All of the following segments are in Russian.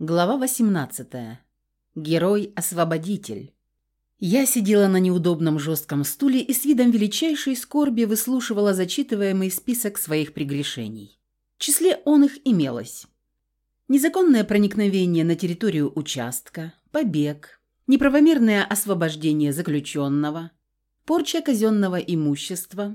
Глава 18. Герой-освободитель. Я сидела на неудобном жестком стуле и с видом величайшей скорби выслушивала зачитываемый список своих прегрешений. В числе он их имелось. Незаконное проникновение на территорию участка, побег, неправомерное освобождение заключенного, порча казенного имущества,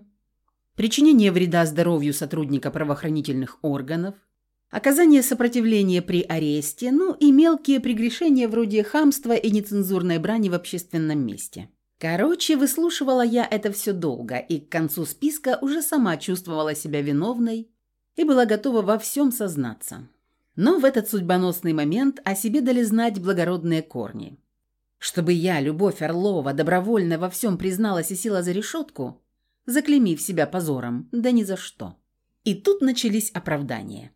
причинение вреда здоровью сотрудника правоохранительных органов – оказание сопротивления при аресте, ну и мелкие прегрешения вроде хамства и нецензурной брани в общественном месте. Короче, выслушивала я это все долго, и к концу списка уже сама чувствовала себя виновной и была готова во всем сознаться. Но в этот судьбоносный момент о себе дали знать благородные корни. Чтобы я, Любовь Орлова, добровольно во всем призналась и села за решетку, заклемив себя позором, да ни за что. И тут начались оправдания.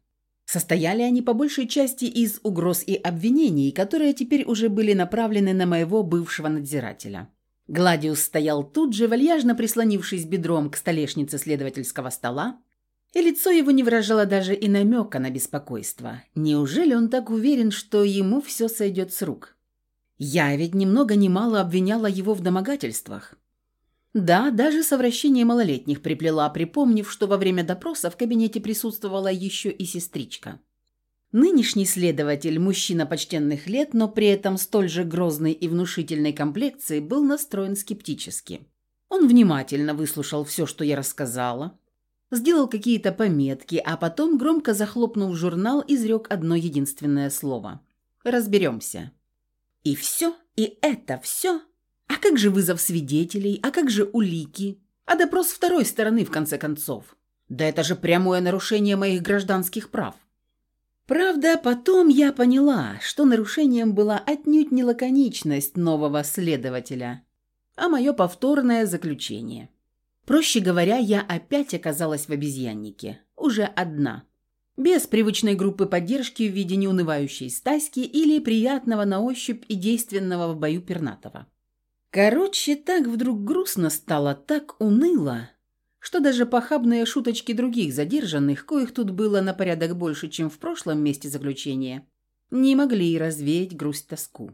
Состояли они по большей части из угроз и обвинений, которые теперь уже были направлены на моего бывшего надзирателя. Гладиус стоял тут же, вальяжно прислонившись бедром к столешнице следовательского стола, и лицо его не выражало даже и намека на беспокойство. Неужели он так уверен, что ему все сойдет с рук? Я ведь ни много ни мало обвиняла его в домогательствах. Да, даже совращение малолетних приплела, припомнив, что во время допроса в кабинете присутствовала еще и сестричка. Нынешний следователь, мужчина почтенных лет, но при этом столь же грозной и внушительной комплекции, был настроен скептически. Он внимательно выслушал все, что я рассказала, сделал какие-то пометки, а потом, громко захлопнув журнал, изрек одно единственное слово. «Разберемся». И все, и это все а как же вызов свидетелей? А как же улики? А допрос второй стороны, в конце концов? Да это же прямое нарушение моих гражданских прав. Правда, потом я поняла, что нарушением была отнюдь не лаконичность нового следователя, а мое повторное заключение. Проще говоря, я опять оказалась в обезьяннике. Уже одна. Без привычной группы поддержки в виде неунывающей Стаськи или приятного на ощупь и действенного в бою пернатого. Короче, так вдруг грустно стало, так уныло, что даже похабные шуточки других задержанных, коих тут было на порядок больше, чем в прошлом месте заключения, не могли развеять грусть-тоску.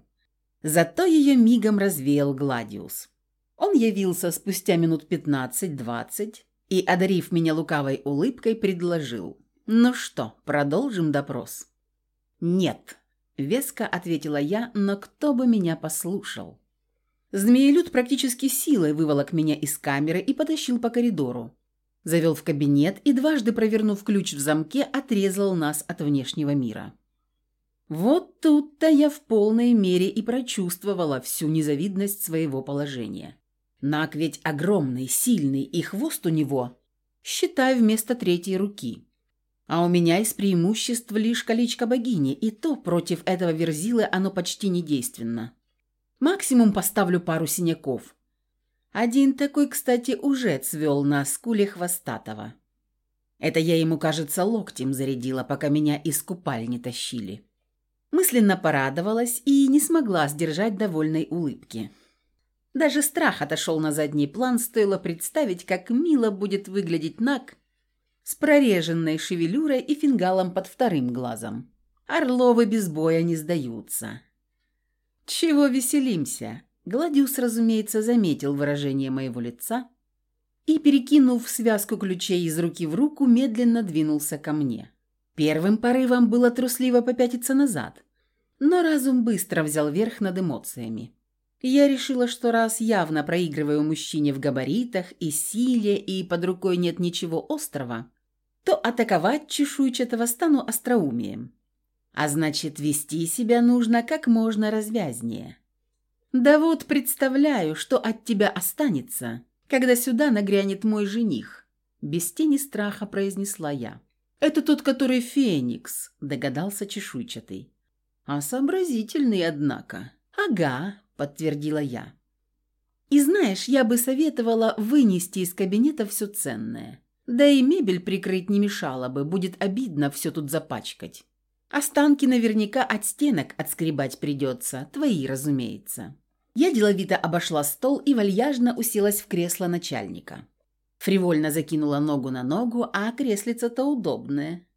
Зато ее мигом развеял Гладиус. Он явился спустя минут пятнадцать-двадцать и, одарив меня лукавой улыбкой, предложил. «Ну что, продолжим допрос?» «Нет», — веско ответила я, но кто бы меня послушал. Змеелюд практически силой выволок меня из камеры и потащил по коридору. Завел в кабинет и, дважды провернув ключ в замке, отрезал нас от внешнего мира. Вот тут-то я в полной мере и прочувствовала всю незавидность своего положения. Нак ведь огромный, сильный, и хвост у него, считай, вместо третьей руки. А у меня из преимуществ лишь колечко богини, и то против этого верзилы оно почти недейственно. Максимум поставлю пару синяков. Один такой, кстати, уже цвел на скуле хвостатого. Это я ему, кажется, локтем зарядила, пока меня из купальни тащили. Мысленно порадовалась и не смогла сдержать довольной улыбки. Даже страх отошел на задний план, стоило представить, как мило будет выглядеть Нак с прореженной шевелюрой и фингалом под вторым глазом. Орловы без боя не сдаются. «Чего веселимся?» Гладиус, разумеется, заметил выражение моего лица и, перекинув связку ключей из руки в руку, медленно двинулся ко мне. Первым порывом было трусливо попятиться назад, но разум быстро взял верх над эмоциями. Я решила, что раз явно проигрываю мужчине в габаритах и силе, и под рукой нет ничего острого, то атаковать чешуйчатого стану остроумием. А значит, вести себя нужно как можно развязнее. Да вот представляю, что от тебя останется, когда сюда нагрянет мой жених. Без тени страха произнесла я. Это тот, который Феникс, догадался чешуйчатый. А сообразительный, однако. Ага, подтвердила я. И знаешь, я бы советовала вынести из кабинета все ценное. Да и мебель прикрыть не мешало бы, будет обидно все тут запачкать. Останки наверняка от стенок отскребать придется, твои, разумеется. Я деловито обошла стол и вальяжно уселась в кресло начальника. Фривольно закинула ногу на ногу, а креслица-то удобное.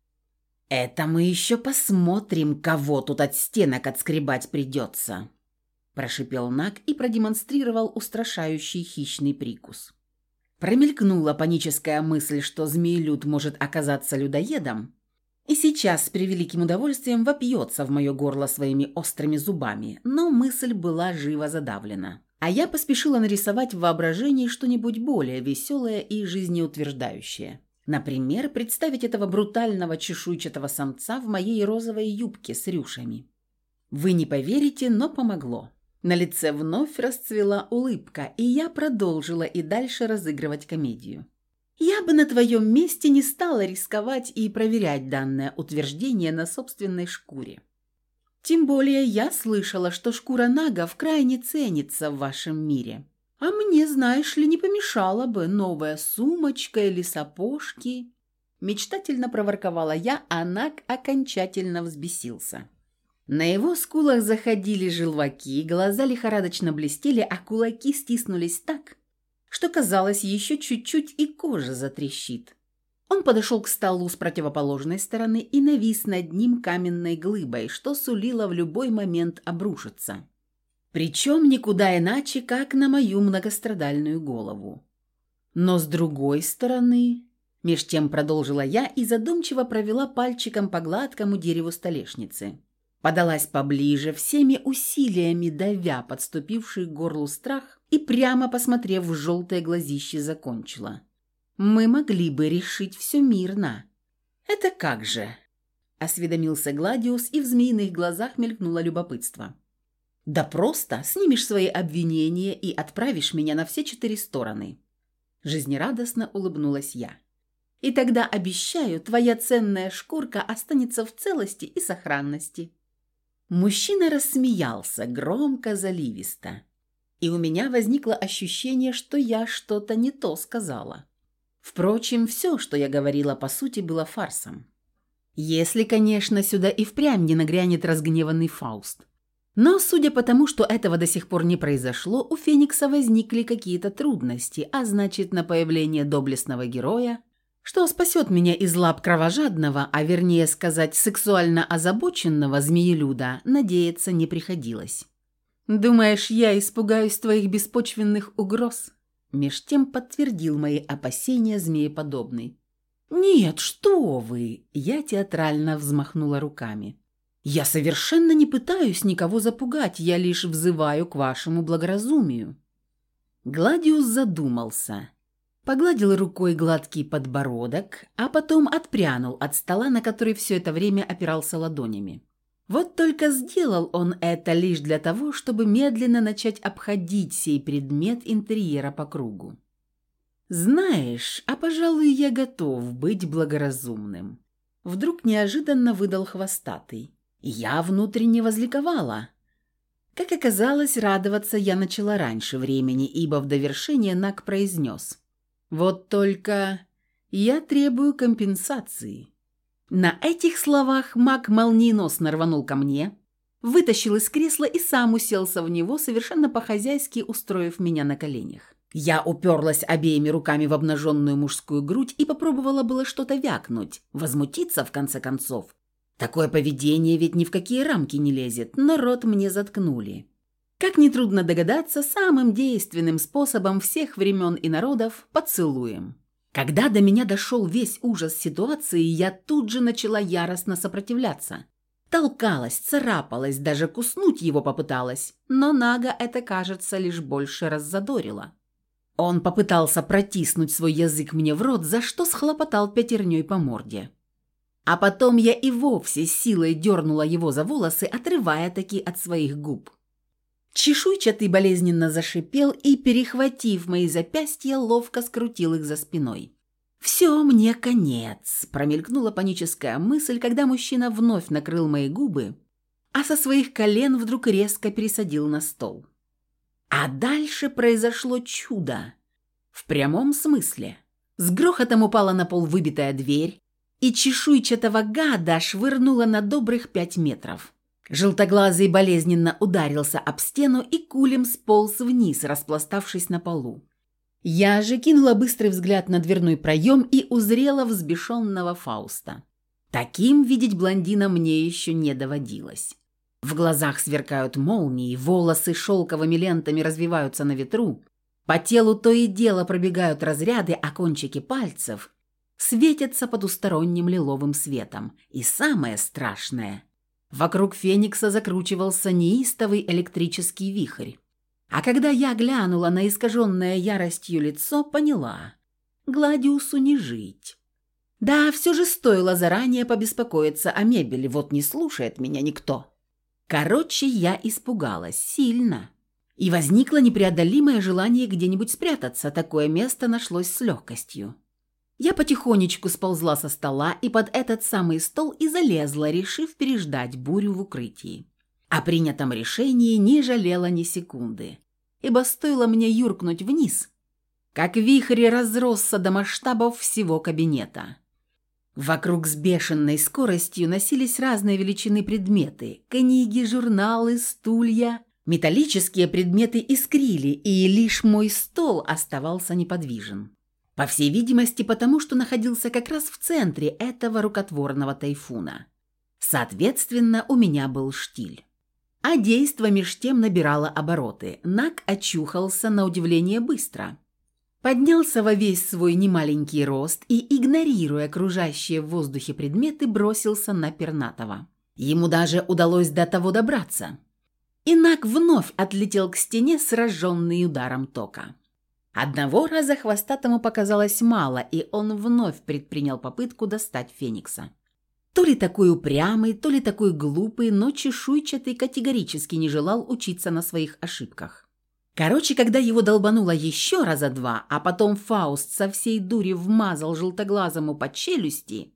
«Это мы еще посмотрим, кого тут от стенок отскребать придется», прошипел Нак и продемонстрировал устрашающий хищный прикус. Промелькнула паническая мысль, что змеелюд может оказаться людоедом, и сейчас с превеликим удовольствием вопьется в мое горло своими острыми зубами, но мысль была живо задавлена. А я поспешила нарисовать в воображении что-нибудь более веселое и жизнеутверждающее. Например, представить этого брутального чешуйчатого самца в моей розовой юбке с рюшами. Вы не поверите, но помогло. На лице вновь расцвела улыбка, и я продолжила и дальше разыгрывать комедию. Я бы на твоем месте не стала рисковать и проверять данное утверждение на собственной шкуре. Тем более я слышала, что шкура нагов крайне ценится в вашем мире. А мне, знаешь ли, не помешала бы новая сумочка или сапожки. Мечтательно проворковала я, а наг окончательно взбесился. На его скулах заходили желваки, глаза лихорадочно блестели, а кулаки стиснулись так, что казалось, еще чуть-чуть и кожа затрещит. Он подошел к столу с противоположной стороны и навис над ним каменной глыбой, что сулило в любой момент обрушиться. Причем никуда иначе, как на мою многострадальную голову. Но с другой стороны... Меж тем продолжила я и задумчиво провела пальчиком по гладкому дереву столешницы подалась поближе, всеми усилиями давя подступивший к горлу страх и прямо посмотрев в желтое глазище закончила. «Мы могли бы решить все мирно». «Это как же?» – осведомился Гладиус, и в змеиных глазах мелькнуло любопытство. «Да просто снимешь свои обвинения и отправишь меня на все четыре стороны». Жизнерадостно улыбнулась я. «И тогда, обещаю, твоя ценная шкурка останется в целости и сохранности». Мужчина рассмеялся, громко, заливисто. И у меня возникло ощущение, что я что-то не то сказала. Впрочем, все, что я говорила, по сути, было фарсом. Если, конечно, сюда и впрямь не нагрянет разгневанный Фауст. Но, судя по тому, что этого до сих пор не произошло, у Феникса возникли какие-то трудности, а значит, на появление доблестного героя что спасет меня из лап кровожадного, а вернее сказать сексуально озабоченного змеелюда, надеяться не приходилось. «Думаешь, я испугаюсь твоих беспочвенных угроз?» Меж тем подтвердил мои опасения змееподобный. «Нет, что вы!» Я театрально взмахнула руками. «Я совершенно не пытаюсь никого запугать, я лишь взываю к вашему благоразумию». Гладиус задумался – Погладил рукой гладкий подбородок, а потом отпрянул от стола, на который все это время опирался ладонями. Вот только сделал он это лишь для того, чтобы медленно начать обходить сей предмет интерьера по кругу. «Знаешь, а, пожалуй, я готов быть благоразумным». Вдруг неожиданно выдал хвостатый. Я внутренне возликовала. Как оказалось, радоваться я начала раньше времени, ибо в довершение Нак произнес – вот только я требую компенсации». На этих словах маг молниеносно рванул ко мне, вытащил из кресла и сам уселся в него, совершенно по-хозяйски устроив меня на коленях. Я уперлась обеими руками в обнаженную мужскую грудь и попробовала было что-то вякнуть, возмутиться в конце концов. Такое поведение ведь ни в какие рамки не лезет, но рот мне заткнули. Как нетрудно догадаться, самым действенным способом всех времен и народов – поцелуем. Когда до меня дошел весь ужас ситуации, я тут же начала яростно сопротивляться. Толкалась, царапалась, даже куснуть его попыталась, но Нага это, кажется, лишь больше раззадорило. Он попытался протиснуть свой язык мне в рот, за что схлопотал пятерней по морде. А потом я и вовсе силой дернула его за волосы, отрывая таки от своих губ. Чешуйчатый болезненно зашипел и, перехватив мои запястья, ловко скрутил их за спиной. «Все, мне конец», – промелькнула паническая мысль, когда мужчина вновь накрыл мои губы, а со своих колен вдруг резко пересадил на стол. А дальше произошло чудо. В прямом смысле. С грохотом упала на пол выбитая дверь, и чешуйчатого гада швырнула на добрых пять метров. Желтоглазый болезненно ударился об стену и кулем сполз вниз, распластавшись на полу. Я же кинула быстрый взгляд на дверной проем и узрела взбешенного Фауста. Таким видеть блондина мне еще не доводилось. В глазах сверкают молнии, волосы шелковыми лентами развиваются на ветру, по телу то и дело пробегают разряды, а кончики пальцев светятся потусторонним лиловым светом. И самое страшное – вокруг Феникса закручивался неистовый электрический вихрь. А когда я глянула на искаженное яростью лицо, поняла – Гладиусу не жить. Да, все же стоило заранее побеспокоиться о мебели, вот не слушает меня никто. Короче, я испугалась сильно. И возникло непреодолимое желание где-нибудь спрятаться, такое место нашлось с легкостью. Я потихонечку сползла со стола и под этот самый стол и залезла, решив переждать бурю в укрытии. О принятом решении не жалела ни секунды, ибо стоило мне юркнуть вниз, как вихрь разросся до масштабов всего кабинета. Вокруг с бешеной скоростью носились разные величины предметы – книги, журналы, стулья. Металлические предметы искрили, и лишь мой стол оставался неподвижен. По всей видимости, потому что находился как раз в центре этого рукотворного тайфуна. Соответственно, у меня был штиль. А действо меж тем набирало обороты. Нак очухался на удивление быстро – поднялся во весь свой немаленький рост и, игнорируя окружающие в воздухе предметы, бросился на Пернатова. Ему даже удалось до того добраться. Инак вновь отлетел к стене, сраженный ударом тока. Одного раза хвостатому показалось мало, и он вновь предпринял попытку достать Феникса. То ли такой упрямый, то ли такой глупый, но чешуйчатый категорически не желал учиться на своих ошибках. Короче, когда его долбануло еще раза два, а потом Фауст со всей дури вмазал желтоглазому по челюсти,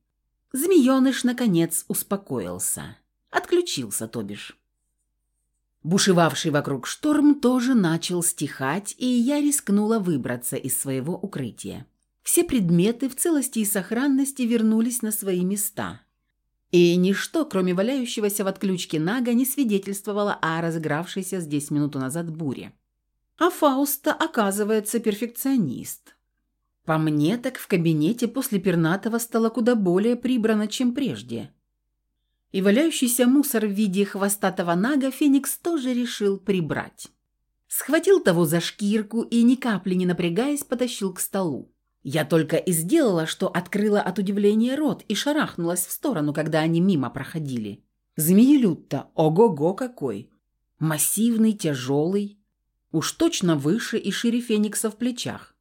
змееныш, наконец, успокоился. Отключился, то бишь. Бушевавший вокруг шторм тоже начал стихать, и я рискнула выбраться из своего укрытия. Все предметы в целости и сохранности вернулись на свои места. И ничто, кроме валяющегося в отключке Нага, не свидетельствовало о разыгравшейся здесь минуту назад буре. А Фауста, оказывается, перфекционист. По мне, так в кабинете после пернатого стало куда более прибрано, чем прежде. И валяющийся мусор в виде хвостатого нага Феникс тоже решил прибрать. Схватил того за шкирку и, ни капли не напрягаясь, потащил к столу. Я только и сделала, что открыла от удивления рот и шарахнулась в сторону, когда они мимо проходили. Змеелюд-то, ого-го какой! Массивный, тяжелый, Уж точно выше и шире феникса в плечах.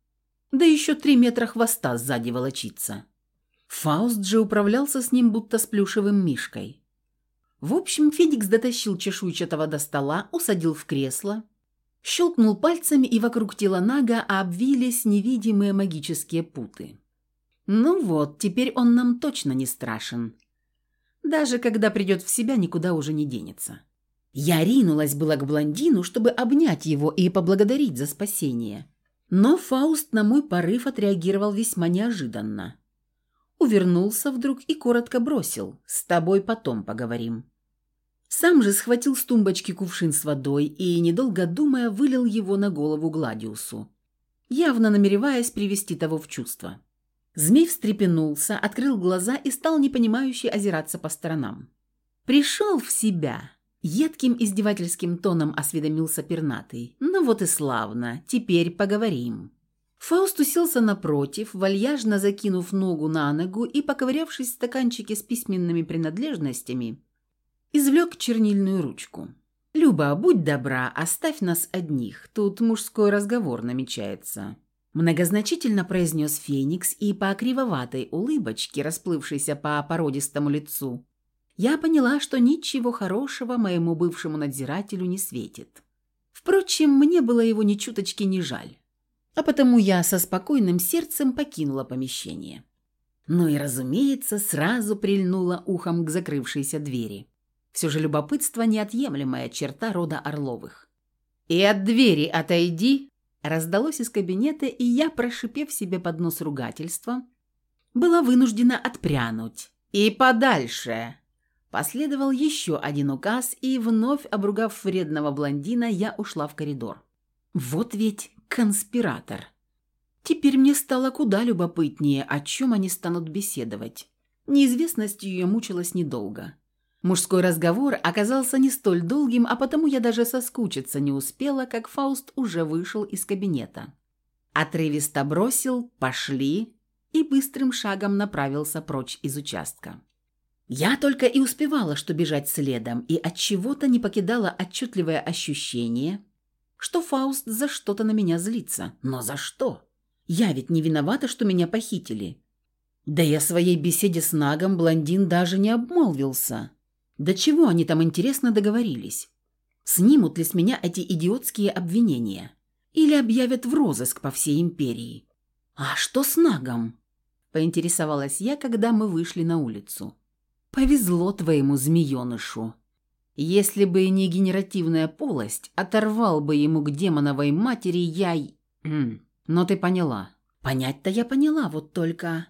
Да еще три метра хвоста сзади волочится. Фауст же управлялся с ним будто с плюшевым мишкой. В общем, Феникс дотащил чешуйчатого до стола, усадил в кресло, щелкнул пальцами, и вокруг тела Нага обвились невидимые магические путы. Ну вот, теперь он нам точно не страшен. Даже когда придет в себя, никуда уже не денется. Я ринулась была к блондину, чтобы обнять его и поблагодарить за спасение. Но Фауст на мой порыв отреагировал весьма неожиданно. Увернулся вдруг и коротко бросил «С тобой потом поговорим». Сам же схватил с тумбочки кувшин с водой и, недолго думая, вылил его на голову Гладиусу, явно намереваясь привести того в чувство. Змей встрепенулся, открыл глаза и стал непонимающе озираться по сторонам. Пришел в себя Едким издевательским тоном осведомился пернатый. «Ну вот и славно, теперь поговорим». Фауст уселся напротив, вальяжно закинув ногу на ногу и, поковырявшись в стаканчике с письменными принадлежностями, извлек чернильную ручку. «Люба, будь добра, оставь нас одних, тут мужской разговор намечается». Многозначительно произнес Феникс и по кривоватой улыбочке, расплывшейся по породистому лицу, я поняла, что ничего хорошего моему бывшему надзирателю не светит. Впрочем, мне было его ни чуточки не жаль. А потому я со спокойным сердцем покинула помещение. Ну и, разумеется, сразу прильнула ухом к закрывшейся двери. Все же любопытство – неотъемлемая черта рода Орловых. «И от двери отойди!» Раздалось из кабинета, и я, прошипев себе под нос ругательства, была вынуждена отпрянуть. «И подальше!» Последовал еще один указ, и, вновь обругав вредного блондина, я ушла в коридор. Вот ведь конспиратор. Теперь мне стало куда любопытнее, о чем они станут беседовать. Неизвестностью ее мучилась недолго. Мужской разговор оказался не столь долгим, а потому я даже соскучиться не успела, как Фауст уже вышел из кабинета. Отрывисто бросил «пошли» и быстрым шагом направился прочь из участка. Я только и успевала, что бежать следом, и от чего-то не покидало отчетливое ощущение, что Фауст за что-то на меня злится. Но за что? Я ведь не виновата, что меня похитили. Да о своей беседе с Нагом блондин даже не обмолвился. До чего они там интересно договорились? Снимут ли с меня эти идиотские обвинения? Или объявят в розыск по всей империи? А что с Нагом? Поинтересовалась я, когда мы вышли на улицу. Повезло твоему змеенышу. Если бы не генеративная полость, оторвал бы ему к демоновой матери я... Но ты поняла. Понять-то я поняла, вот только...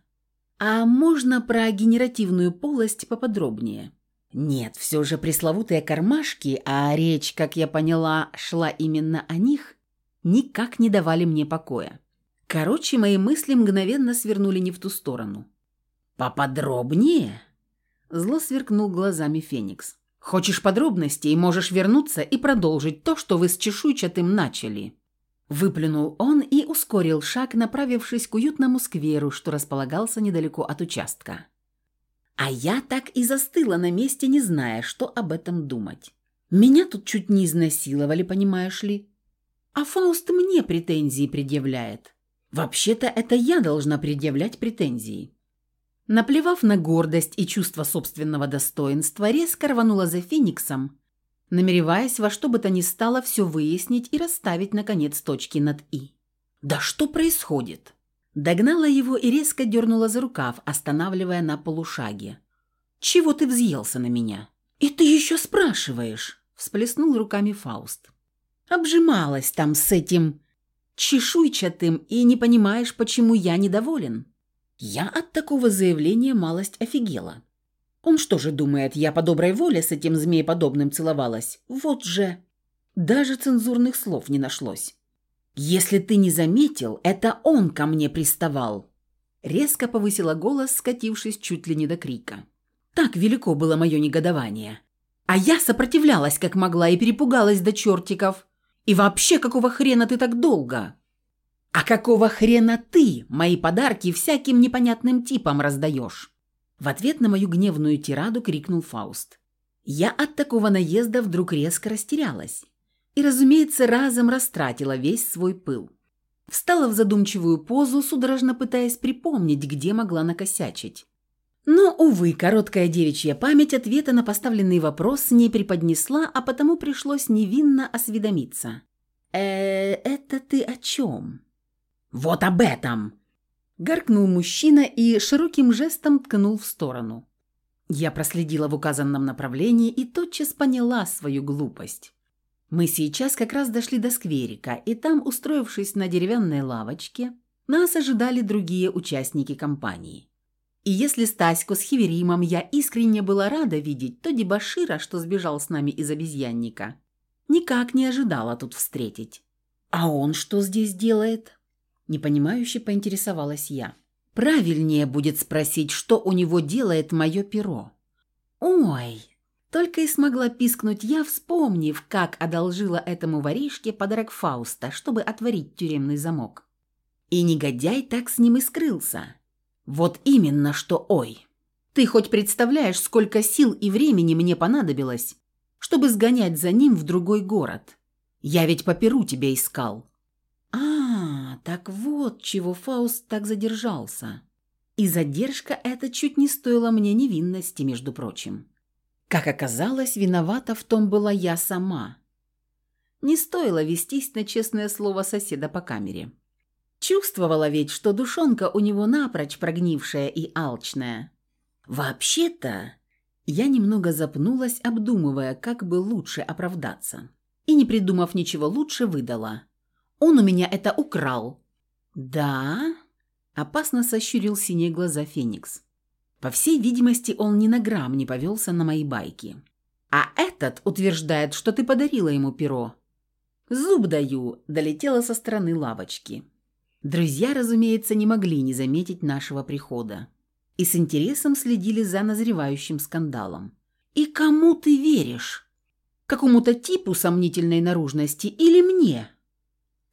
А можно про генеративную полость поподробнее? Нет, все же пресловутые кармашки, а речь, как я поняла, шла именно о них, никак не давали мне покоя. Короче, мои мысли мгновенно свернули не в ту сторону. «Поподробнее?» Зло сверкнул глазами Феникс. «Хочешь подробностей, можешь вернуться и продолжить то, что вы с чешуйчатым начали». Выплюнул он и ускорил шаг, направившись к уютному скверу, что располагался недалеко от участка. А я так и застыла на месте, не зная, что об этом думать. Меня тут чуть не изнасиловали, понимаешь ли? А Фауст мне претензии предъявляет. Вообще-то это я должна предъявлять претензии. Наплевав на гордость и чувство собственного достоинства, резко рванула за Фениксом, намереваясь во что бы то ни стало все выяснить и расставить, наконец, точки над «и». «Да что происходит?» Догнала его и резко дернула за рукав, останавливая на полушаге. «Чего ты взъелся на меня?» «И ты еще спрашиваешь?» – всплеснул руками Фауст. «Обжималась там с этим чешуйчатым и не понимаешь, почему я недоволен?» Я от такого заявления малость офигела. Он что же думает, я по доброй воле с этим змееподобным целовалась? Вот же. Даже цензурных слов не нашлось. Если ты не заметил, это он ко мне приставал. Резко повысила голос, скатившись чуть ли не до крика. Так велико было мое негодование. А я сопротивлялась как могла и перепугалась до чертиков. И вообще, какого хрена ты так долго? А какого хрена ты мои подарки всяким непонятным типам раздаешь? В ответ на мою гневную тираду крикнул Фауст. Я от такого наезда вдруг резко растерялась и, разумеется, разом растратила весь свой пыл. Встала в задумчивую позу, судорожно пытаясь припомнить, где могла накосячить. Но, увы, короткая девичья память ответа на поставленный вопрос не преподнесла, а потому пришлось невинно осведомиться. «Э, это ты о чем?» «Вот об этом!» Гаркнул мужчина и широким жестом ткнул в сторону. Я проследила в указанном направлении и тотчас поняла свою глупость. Мы сейчас как раз дошли до скверика, и там, устроившись на деревянной лавочке, нас ожидали другие участники компании. И если Стаську с Хиверимом я искренне была рада видеть, то Дебашира, что сбежал с нами из обезьянника, никак не ожидала тут встретить. А он что здесь делает? Непонимающе поинтересовалась я. Правильнее будет спросить, что у него делает мое перо. Ой, только и смогла пискнуть я, вспомнив, как одолжила этому воришке подарок Фауста, чтобы отворить тюремный замок. И негодяй так с ним и скрылся. Вот именно что ой. Ты хоть представляешь, сколько сил и времени мне понадобилось, чтобы сгонять за ним в другой город? Я ведь по перу тебя искал. Так вот, чего Фауст так задержался. И задержка эта чуть не стоила мне невинности, между прочим. Как оказалось, виновата в том была я сама. Не стоило вестись на честное слово соседа по камере. Чувствовала ведь, что душонка у него напрочь прогнившая и алчная. Вообще-то, я немного запнулась, обдумывая, как бы лучше оправдаться. И, не придумав ничего лучше, выдала. Он у меня это украл». «Да?» – опасно сощурил синие глаза Феникс. По всей видимости, он ни на грамм не повелся на мои байки. «А этот утверждает, что ты подарила ему перо». «Зуб даю», – долетела со стороны лавочки. Друзья, разумеется, не могли не заметить нашего прихода. и с интересом следили за назревающим скандалом. «И кому ты веришь? Какому-то типу сомнительной наружности или мне?»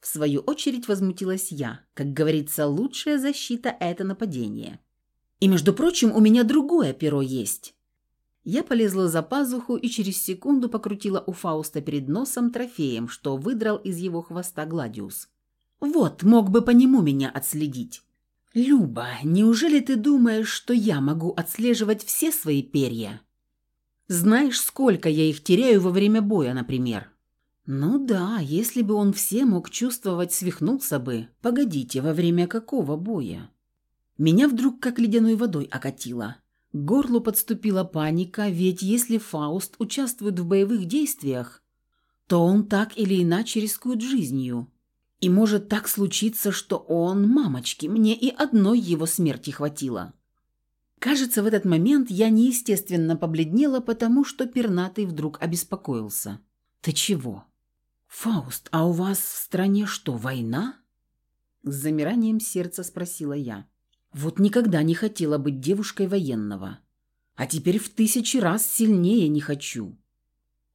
В свою очередь возмутилась я. Как говорится, лучшая защита – это нападение. И, между прочим, у меня другое перо есть. Я полезла за пазуху и через секунду покрутила у Фауста перед носом трофеем, что выдрал из его хвоста Гладиус. «Вот, мог бы по нему меня отследить». «Люба, неужели ты думаешь, что я могу отслеживать все свои перья? Знаешь, сколько я их теряю во время боя, например?» «Ну да, если бы он все мог чувствовать, свихнулся бы. Погодите, во время какого боя?» Меня вдруг как ледяной водой окатило. К горлу подступила паника, ведь если Фауст участвует в боевых действиях, то он так или иначе рискует жизнью. И может так случиться, что он, мамочки, мне и одной его смерти хватило. Кажется, в этот момент я неестественно побледнела, потому что пернатый вдруг обеспокоился. «Ты чего?» «Фауст, а у вас в стране что, война?» С замиранием сердца спросила я. Вот никогда не хотела быть девушкой военного. А теперь в тысячи раз сильнее не хочу.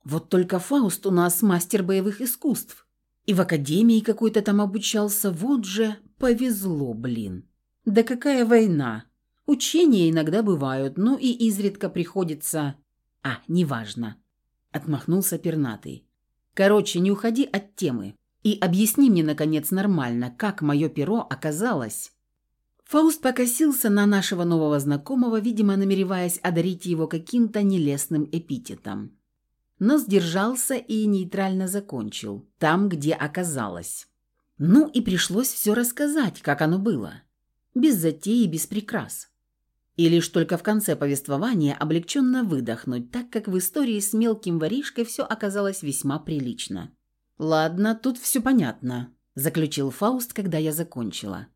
Вот только Фауст у нас мастер боевых искусств. И в академии какой-то там обучался. Вот же повезло, блин. Да какая война? Учения иногда бывают, но и изредка приходится... А, неважно. Отмахнулся пернатый. Короче, не уходи от темы. И объясни мне, наконец, нормально, как мое перо оказалось Фауст покосился на нашего нового знакомого, видимо, намереваясь одарить его каким-то нелестным эпитетом. Но сдержался и нейтрально закончил, там, где оказалось. Ну и пришлось все рассказать, как оно было. Без затеи, без прикрас. И лишь только в конце повествования облегченно выдохнуть, так как в истории с мелким воришкой все оказалось весьма прилично. «Ладно, тут все понятно», – заключил Фауст, когда я закончила.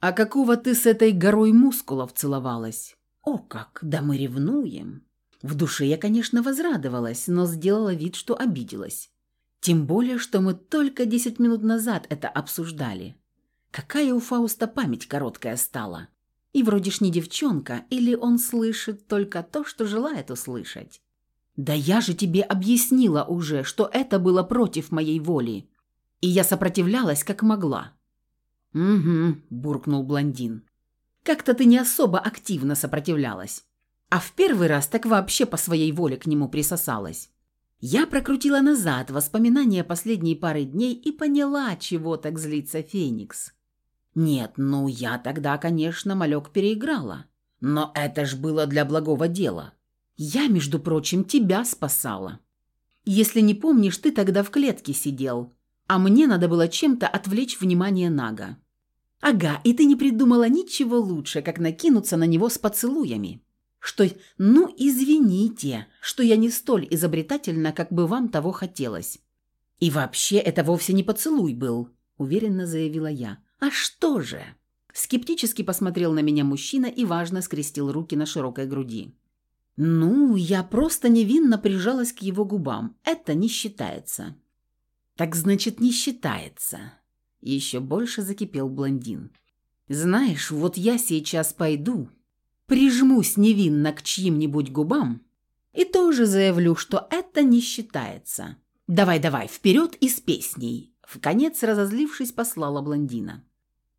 «А какого ты с этой горой мускулов целовалась?» «О как! Да мы ревнуем!» В душе я, конечно, возрадовалась, но сделала вид, что обиделась. Тем более, что мы только десять минут назад это обсуждали. Какая у Фауста память короткая стала. И вроде ж не девчонка, или он слышит только то, что желает услышать. «Да я же тебе объяснила уже, что это было против моей воли. И я сопротивлялась, как могла. «Угу», – буркнул блондин. «Как-то ты не особо активно сопротивлялась. А в первый раз так вообще по своей воле к нему присосалась». Я прокрутила назад воспоминания последней пары дней и поняла, чего так злится Феникс. Нет, ну я тогда, конечно, малек переиграла. Но это ж было для благого дела. Я, между прочим, тебя спасала. Если не помнишь, ты тогда в клетке сидел, а мне надо было чем-то отвлечь внимание Нага. Ага, и ты не придумала ничего лучше, как накинуться на него с поцелуями. Что, ну, извините, что я не столь изобретательна, как бы вам того хотелось. И вообще, это вовсе не поцелуй был, уверенно заявила я. А что же? Скептически посмотрел на меня мужчина и важно скрестил руки на широкой груди. «Ну, я просто невинно прижалась к его губам. Это не считается». «Так значит, не считается». Еще больше закипел блондин. «Знаешь, вот я сейчас пойду, прижмусь невинно к чьим-нибудь губам и тоже заявлю, что это не считается. Давай-давай, вперед и с песней!» В конец разозлившись, послала блондина.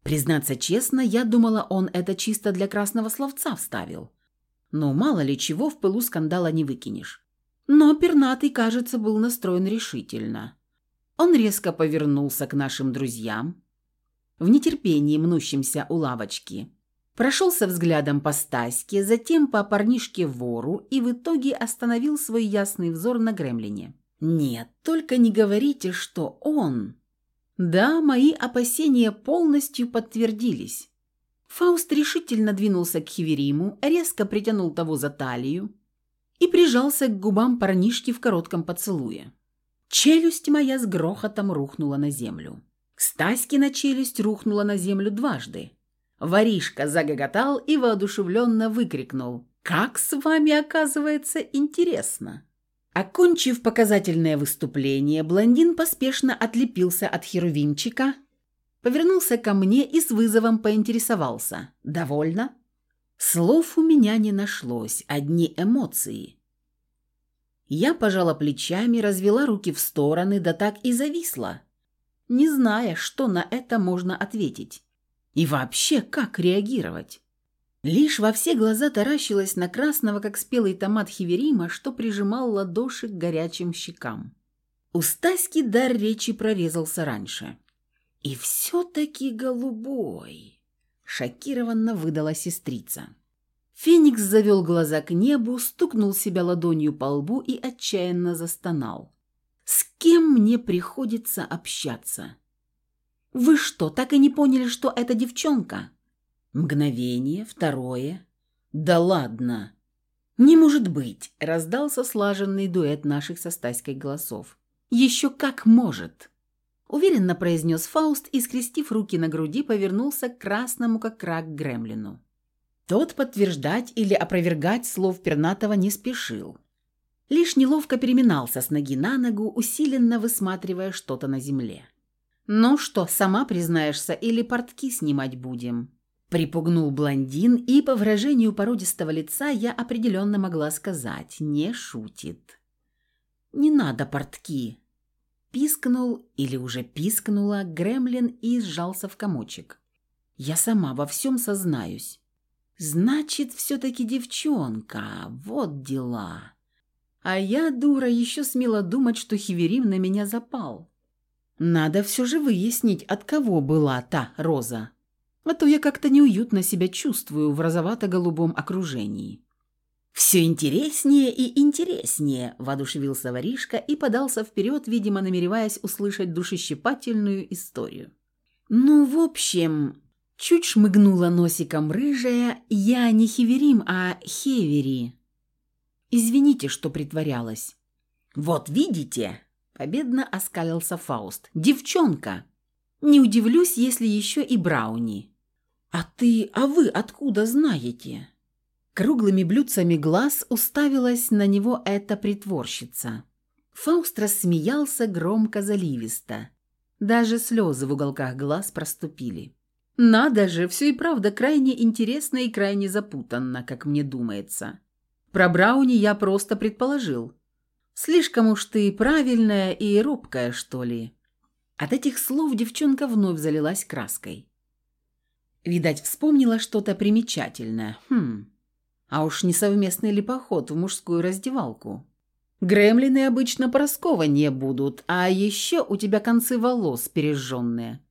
Признаться честно, я думала, он это чисто для красного словца вставил. Но мало ли чего в пылу скандала не выкинешь. Но пернатый, кажется, был настроен решительно. Он резко повернулся к нашим друзьям, в нетерпении мнущимся у лавочки. Прошелся взглядом по Стаське, затем по парнишке-вору и в итоге остановил свой ясный взор на гремлине. «Нет, только не говорите, что он...» Да, мои опасения полностью подтвердились. Фауст решительно двинулся к Хивериму, резко притянул того за талию и прижался к губам парнишки в коротком поцелуе. Челюсть моя с грохотом рухнула на землю. Стаськина челюсть рухнула на землю дважды. Воришка загоготал и воодушевленно выкрикнул. «Как с вами, оказывается, интересно!» Окончив показательное выступление, блондин поспешно отлепился от херувимчика, повернулся ко мне и с вызовом поинтересовался. «Довольно?» Слов у меня не нашлось, одни эмоции. Я пожала плечами, развела руки в стороны, да так и зависла, не зная, что на это можно ответить. И вообще, как реагировать. Лишь во все глаза таращилась на красного, как спелый томат Хиверима, что прижимал ладоши к горячим щекам. У Стаськи дар речи прорезался раньше. «И все-таки голубой!» шокированно выдала сестрица. Феникс завел глаза к небу, стукнул себя ладонью по лбу и отчаянно застонал. «С кем мне приходится общаться?» «Вы что, так и не поняли, что это девчонка?» Мгновение, второе. «Да ладно!» «Не может быть!» – раздался слаженный дуэт наших со Стаськой голосов. «Еще как может!» Уверенно произнес Фауст и, скрестив руки на груди, повернулся к красному, как рак, гремлину. Тот подтверждать или опровергать слов Пернатова не спешил. Лишь неловко переминался с ноги на ногу, усиленно высматривая что-то на земле. «Ну что, сама признаешься или портки снимать будем?» Припугнул блондин, и по выражению породистого лица я определенно могла сказать «не шутит». «Не надо портки», Пискнул или уже пискнула гремлин и сжался в комочек. Я сама во всем сознаюсь. Значит, все-таки девчонка, вот дела. А я, дура, еще смела думать, что Хиверим на меня запал. Надо все же выяснить, от кого была та роза. А то я как-то неуютно себя чувствую в розовато-голубом окружении. «Все интереснее и интереснее», – воодушевился воришка и подался вперед, видимо, намереваясь услышать душещипательную историю. «Ну, в общем...» Чуть шмыгнула носиком рыжая, я не Хеверим, а Хевери. Извините, что притворялась. «Вот видите?» – победно оскалился Фауст. «Девчонка! Не удивлюсь, если еще и Брауни». «А ты, а вы откуда знаете?» Круглыми блюдцами глаз уставилась на него эта притворщица. Фауст рассмеялся громко-заливисто. Даже слезы в уголках глаз проступили. «Надо же, все и правда крайне интересно и крайне запутанно, как мне думается. Про Брауни я просто предположил. Слишком уж ты правильная и робкая, что ли». От этих слов девчонка вновь залилась краской. Видать, вспомнила что-то примечательное. Хм, а уж не совместный ли поход в мужскую раздевалку? Гремлины обычно не будут, а еще у тебя концы волос пережженные.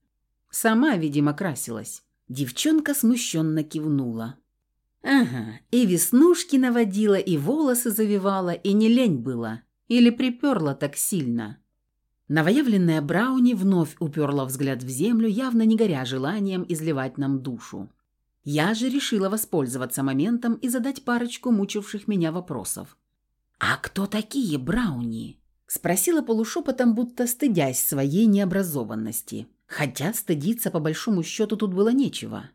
Сама, видимо, красилась. Девчонка смущенно кивнула. Ага, и веснушки наводила, и волосы завивала, и не лень было. Или приперла так сильно. Новоявленная Брауни вновь уперла взгляд в землю, явно не горя желанием изливать нам душу. Я же решила воспользоваться моментом и задать парочку мучивших меня вопросов. «А кто такие Брауни?» – спросила полушепотом, будто стыдясь своей необразованности. Хотя стыдиться по большому счету тут было нечего.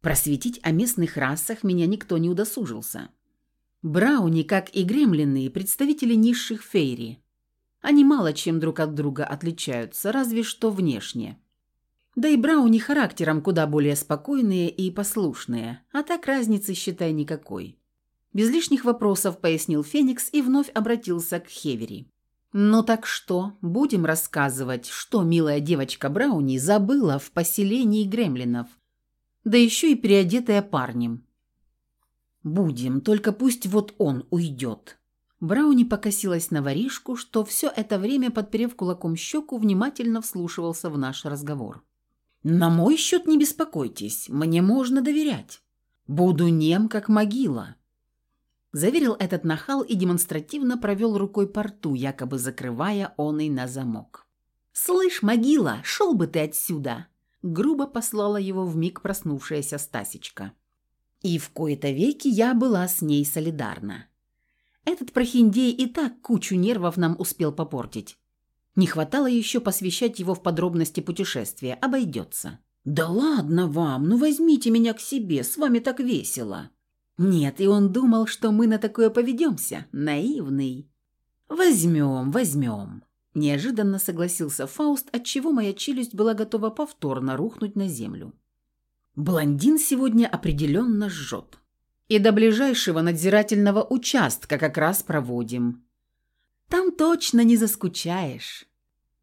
Просветить о местных расах меня никто не удосужился. Брауни, как и гремлины, представители низших фейри. Они мало чем друг от друга отличаются, разве что внешне. Да и Брауни характером куда более спокойные и послушные, а так разницы, считай, никакой. Без лишних вопросов пояснил Феникс и вновь обратился к Хевери. «Ну так что, будем рассказывать, что милая девочка Брауни забыла в поселении гремлинов, да еще и переодетая парнем?» «Будем, только пусть вот он уйдет». Брауни покосилась на воришку, что все это время, подперев кулаком щеку, внимательно вслушивался в наш разговор. На мой счет не беспокойтесь, мне можно доверять. Буду нем, как могила. Заверил этот нахал и демонстративно провел рукой по рту, якобы закрывая оный на замок. «Слышь, могила, шел бы ты отсюда!» Грубо послала его в миг проснувшаяся Стасечка. И в кои-то веки я была с ней солидарна. Этот прохиндей и так кучу нервов нам успел попортить. Не хватало еще посвящать его в подробности путешествия. Обойдется. «Да ладно вам, ну возьмите меня к себе, с вами так весело». Нет, и он думал, что мы на такое поведемся. Наивный. «Возьмем, возьмем». Неожиданно согласился Фауст, отчего моя челюсть была готова повторно рухнуть на землю. Блондин сегодня определенно жжет. И до ближайшего надзирательного участка как раз проводим. Там точно не заскучаешь».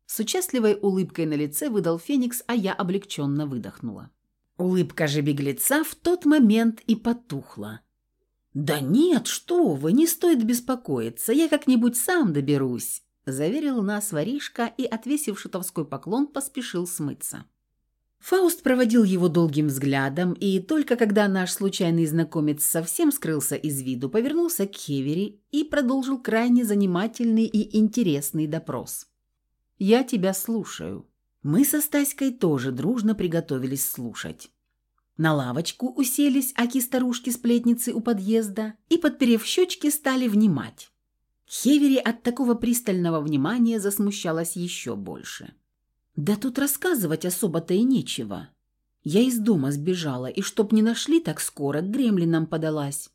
С участливой улыбкой на лице выдал Феникс, а я облегченно выдохнула. Улыбка же беглеца в тот момент и потухла. «Да нет, что вы, не стоит беспокоиться, я как-нибудь сам доберусь», заверил нас воришка и, отвесив шутовской поклон, поспешил смыться. Фауст проводил его долгим взглядом, и только когда наш случайный знакомец совсем скрылся из виду, повернулся к Хевери и продолжил крайне занимательный и интересный допрос. «Я тебя слушаю». Мы со Стаськой тоже дружно приготовились слушать. На лавочку уселись аки-старушки-сплетницы у подъезда и, подперев щечки, стали внимать. Хевери от такого пристального внимания засмущалась еще больше. «Да тут рассказывать особо-то и нечего. Я из дома сбежала, и чтоб не нашли так скоро, к гремлинам подалась.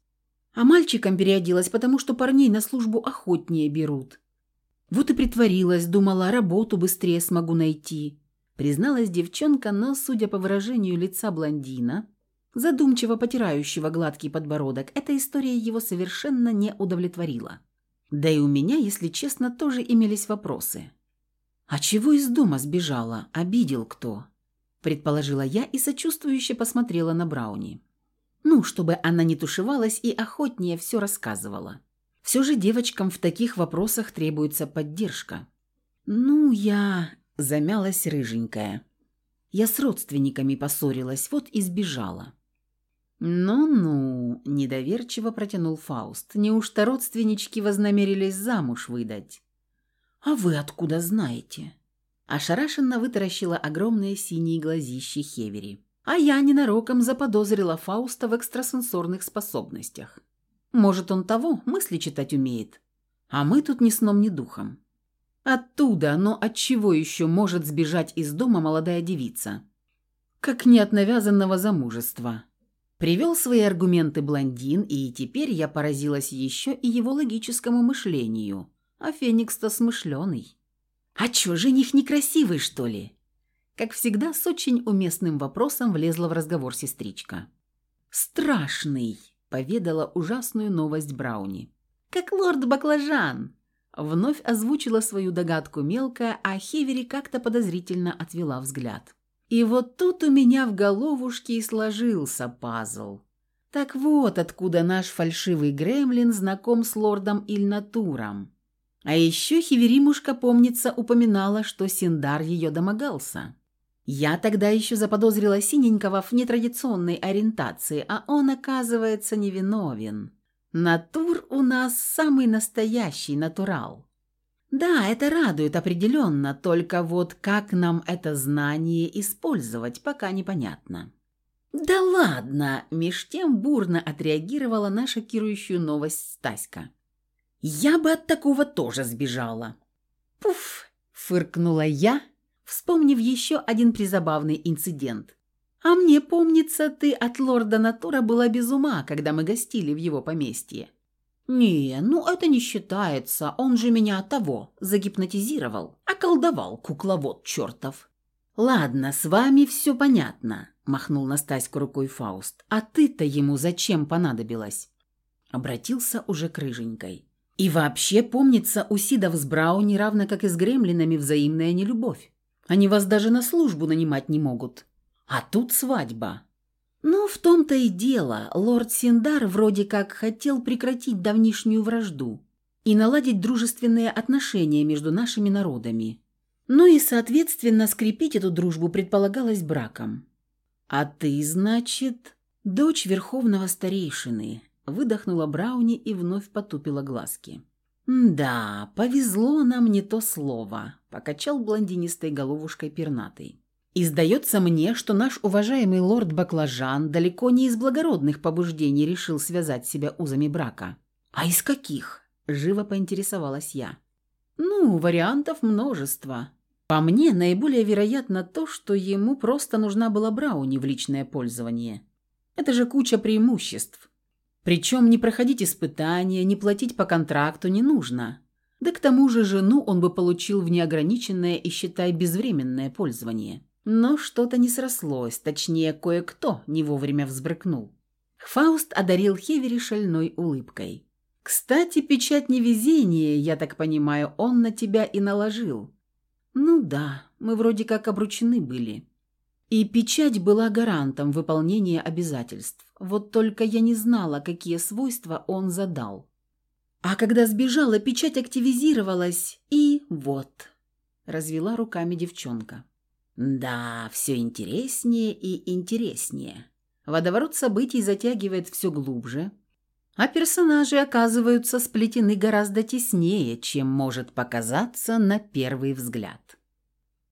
А мальчикам переоделась, потому что парней на службу охотнее берут. Вот и притворилась, думала, работу быстрее смогу найти. Призналась девчонка, но, судя по выражению лица блондина, задумчиво потирающего гладкий подбородок, эта история его совершенно не удовлетворила. Да и у меня, если честно, тоже имелись вопросы. «А чего из дома сбежала? Обидел кто?» Предположила я и сочувствующе посмотрела на Брауни. Ну, чтобы она не тушевалась и охотнее все рассказывала. Все же девочкам в таких вопросах требуется поддержка. «Ну, я...» – замялась рыженькая. «Я с родственниками поссорилась, вот и сбежала». «Ну-ну», – недоверчиво протянул Фауст. «Неужто родственнички вознамерились замуж выдать?» «А вы откуда знаете?» Ошарашенно вытаращила огромные синие глазищи Хевери. А я ненароком заподозрила Фауста в экстрасенсорных способностях. Может, он того, мысли читать умеет. А мы тут ни сном, ни духом. Оттуда, но от чего еще может сбежать из дома молодая девица? Как не от навязанного замужества. Привел свои аргументы блондин, и теперь я поразилась еще и его логическому мышлению. А Феникс-то смышленый. «А чё, жених некрасивый, что ли?» Как всегда, с очень уместным вопросом влезла в разговор сестричка. «Страшный!» поведала ужасную новость Брауни. «Как лорд Баклажан!» Вновь озвучила свою догадку мелкая, а Хевери как-то подозрительно отвела взгляд. И вот тут у меня в головушке и сложился пазл. Так вот, откуда наш фальшивый гремлин знаком с лордом Ильнатуром. А еще Хеверимушка, помнится, упоминала, что Синдар ее домогался. Я тогда еще заподозрила синенького в нетрадиционной ориентации, а он, оказывается, невиновен. Натур у нас самый настоящий натурал. Да, это радует определенно, только вот как нам это знание использовать, пока непонятно. «Да ладно!» – меж тем бурно отреагировала на шокирующую новость Стаська. «Я бы от такого тоже сбежала!» «Пуф!» – фыркнула я, вспомнив еще один призабавный инцидент. «А мне помнится, ты от лорда Натура была без ума, когда мы гостили в его поместье». «Не, ну это не считается, он же меня того загипнотизировал, околдовал кукловод чертов». «Ладно, с вами все понятно», – махнул Настаську рукой Фауст. «А ты-то ему зачем понадобилась?» Обратился уже к рыженькой. «И вообще, помнится, у Сидов с Брауни, равно как и с гремлинами, взаимная нелюбовь. Они вас даже на службу нанимать не могут. А тут свадьба. Ну, в том-то и дело. Лорд Синдар вроде как хотел прекратить давнишнюю вражду и наладить дружественные отношения между нашими народами. Ну и, соответственно, скрепить эту дружбу предполагалось браком. «А ты, значит, дочь верховного старейшины», – выдохнула Брауни и вновь потупила глазки. «Да, повезло нам не то слово», – покачал блондинистой головушкой пернатый. «И сдается мне, что наш уважаемый лорд Баклажан далеко не из благородных побуждений решил связать себя узами брака». «А из каких?» – живо поинтересовалась я. «Ну, вариантов множество. По мне, наиболее вероятно то, что ему просто нужна была Брауни в личное пользование. Это же куча преимуществ. Причем не проходить испытания, не платить по контракту не нужно. Да к тому же жену он бы получил в неограниченное и, считай, безвременное пользование. Но что-то не срослось, точнее, кое-кто не вовремя взбрыкнул. Фауст одарил Хевери шальной улыбкой. «Кстати, печать невезения, я так понимаю, он на тебя и наложил». «Ну да, мы вроде как обручены были». И печать была гарантом выполнения обязательств. Вот только я не знала, какие свойства он задал. А когда сбежала, печать активизировалась, и вот. Развела руками девчонка. Да, все интереснее и интереснее. Водоворот событий затягивает все глубже, а персонажи оказываются сплетены гораздо теснее, чем может показаться на первый взгляд.